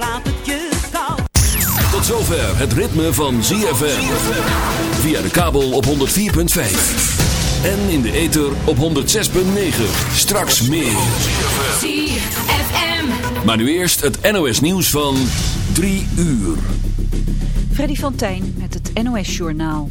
laat het je koud. Tot zover het ritme van ZFM. Via de kabel op 104.5. En in de ether op 106.9. Straks meer. ZFM. Maar nu eerst het NOS nieuws van 3 uur. Freddy van Tijn met het NOS-journaal.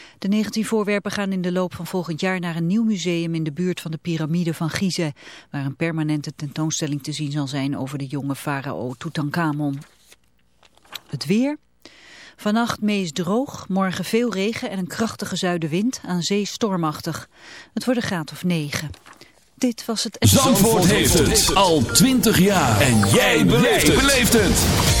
De 19 voorwerpen gaan in de loop van volgend jaar naar een nieuw museum in de buurt van de piramide van Gizeh, waar een permanente tentoonstelling te zien zal zijn over de jonge farao Tutankhamon. Het weer. Vannacht meest droog, morgen veel regen en een krachtige zuidenwind, aan zee stormachtig. Het wordt een graad of 9. Dit was het... Zandvoort heeft het al 20 jaar. En jij beleeft het.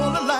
all the light.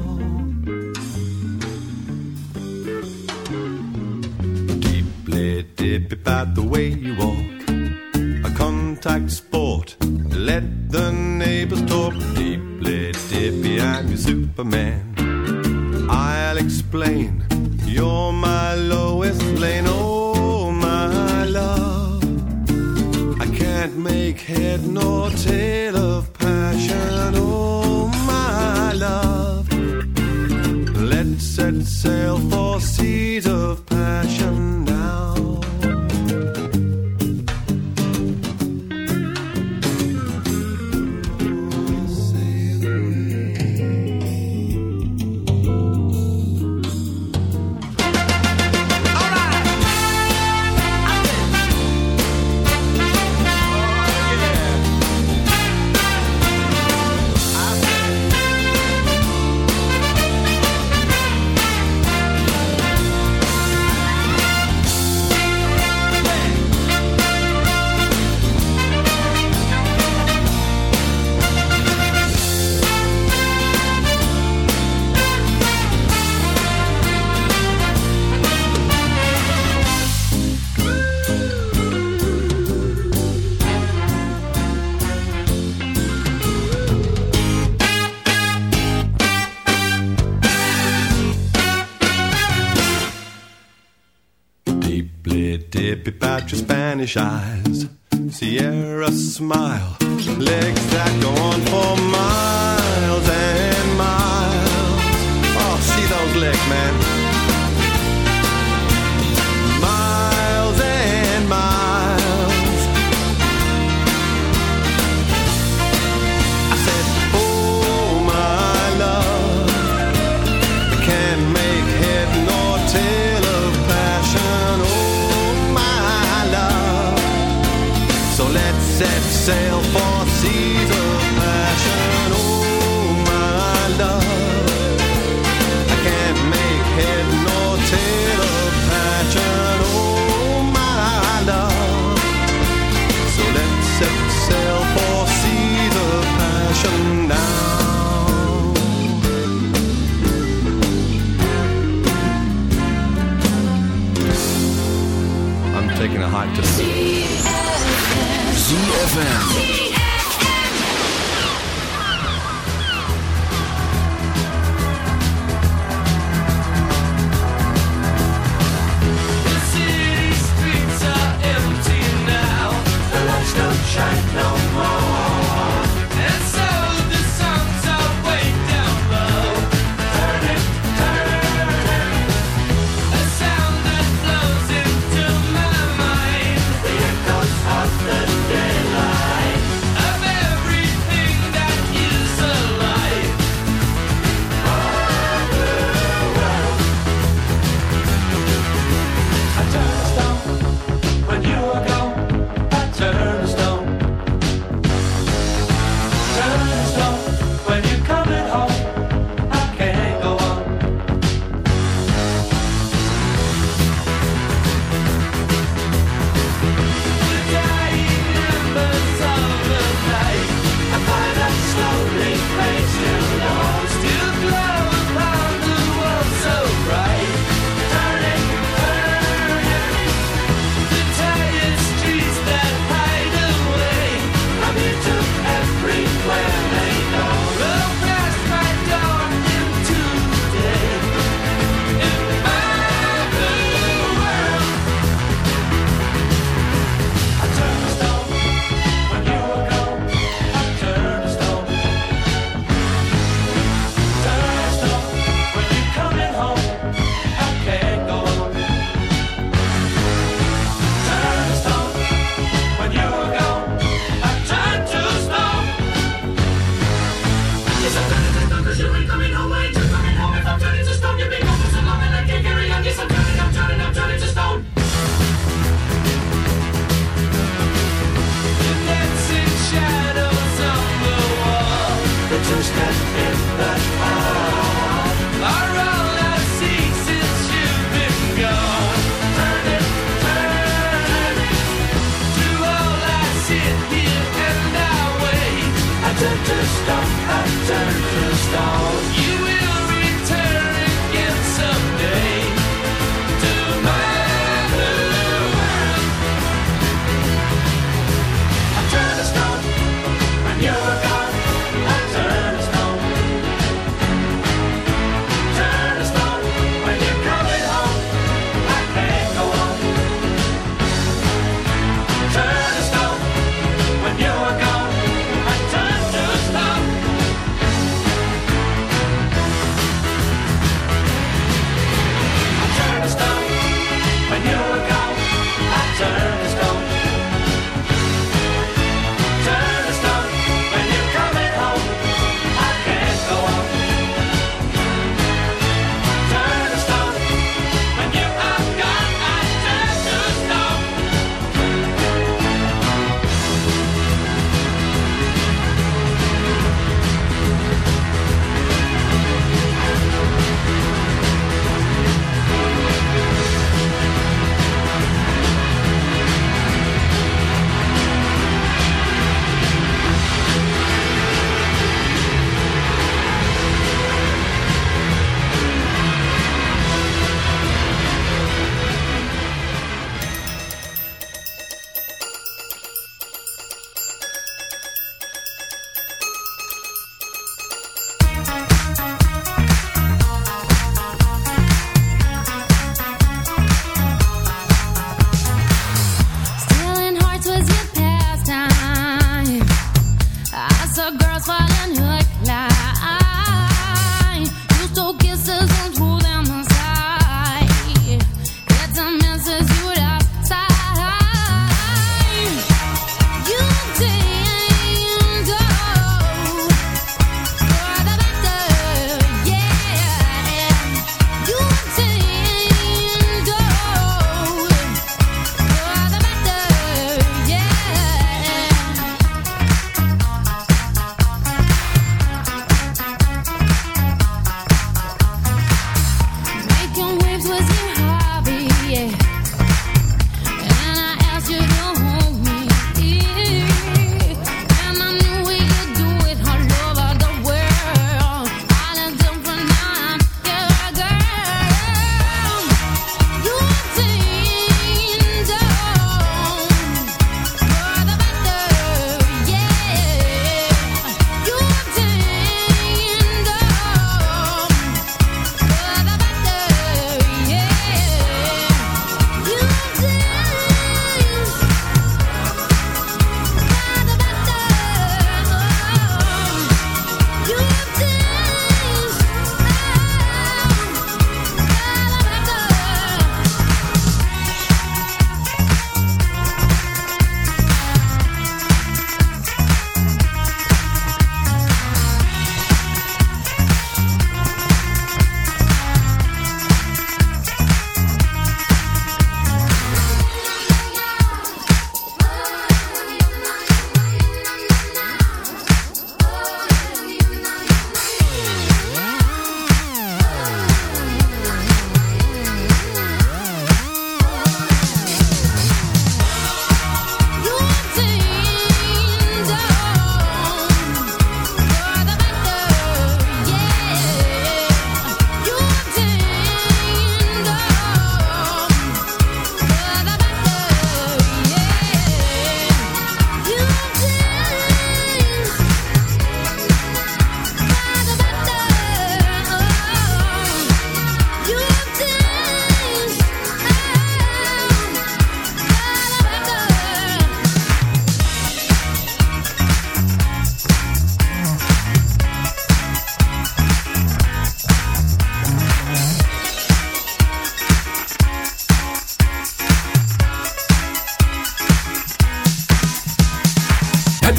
Dip about the way you walk. A contact sport. Let the neighbors talk. Deeply dippy, I'm your Superman. I'll explain. You're my lowest lane. Oh, my love. I can't make head nor tail of man.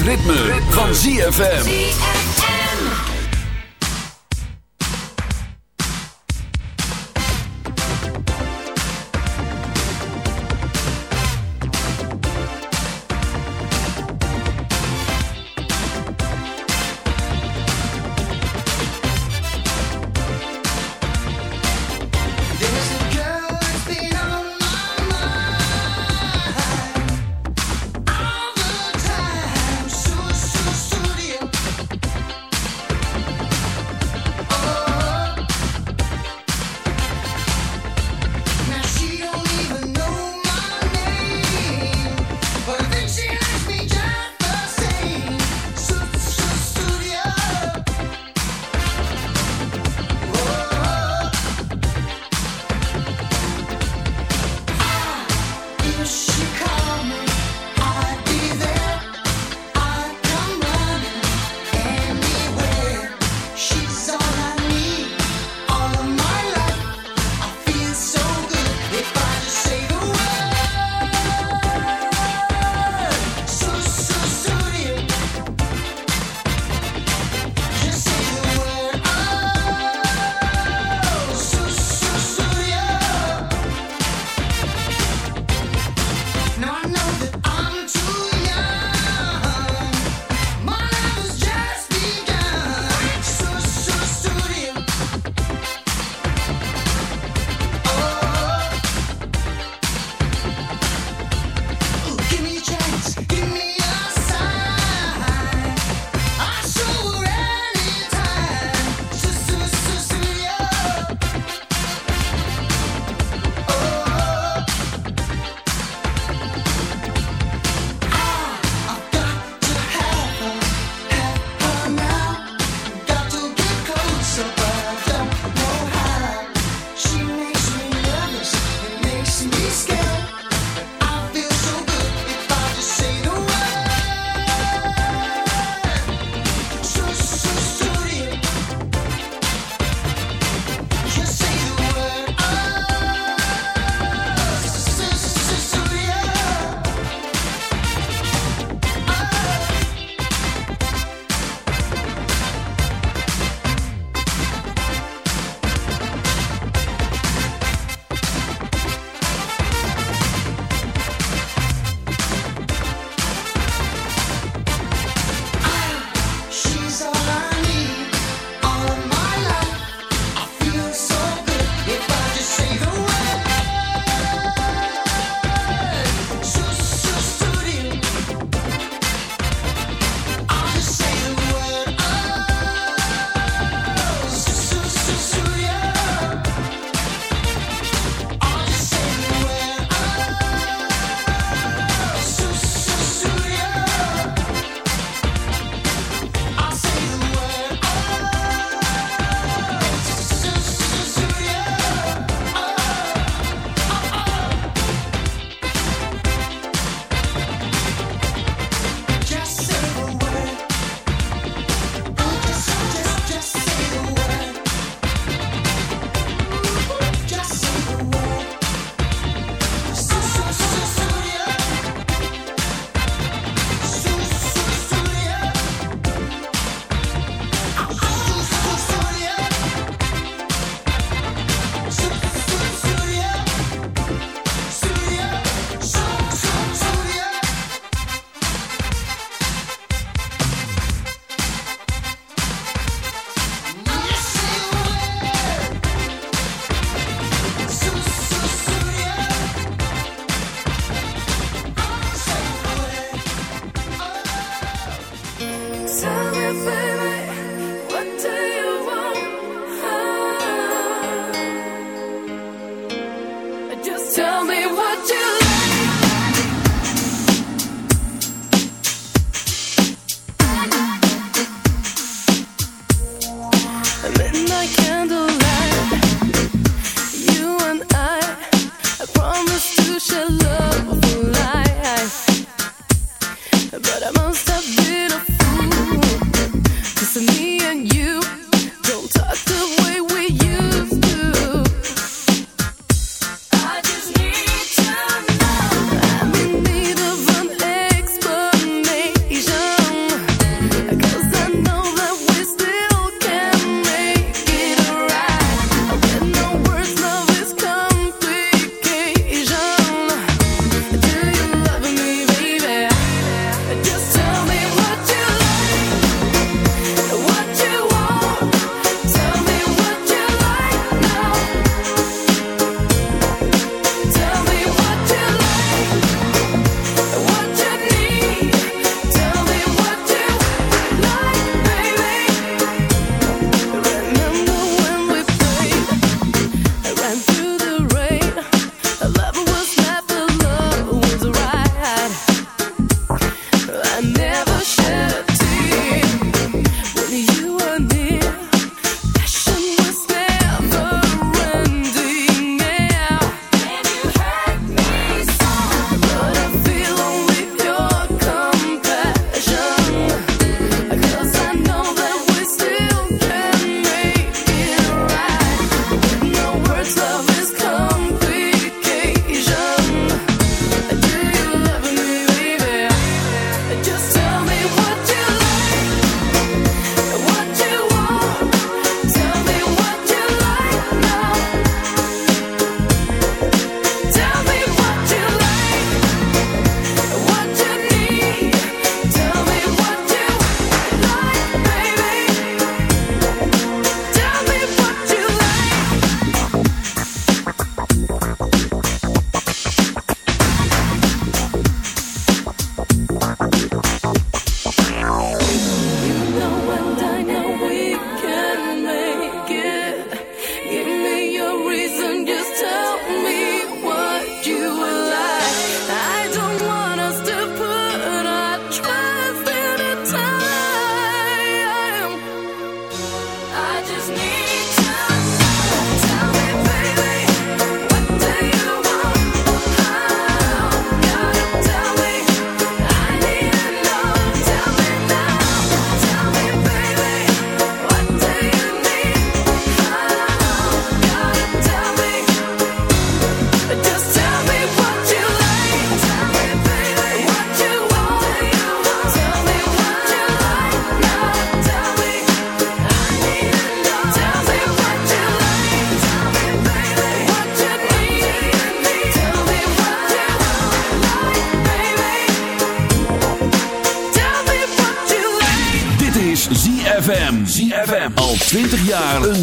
Ritme, van ZFM.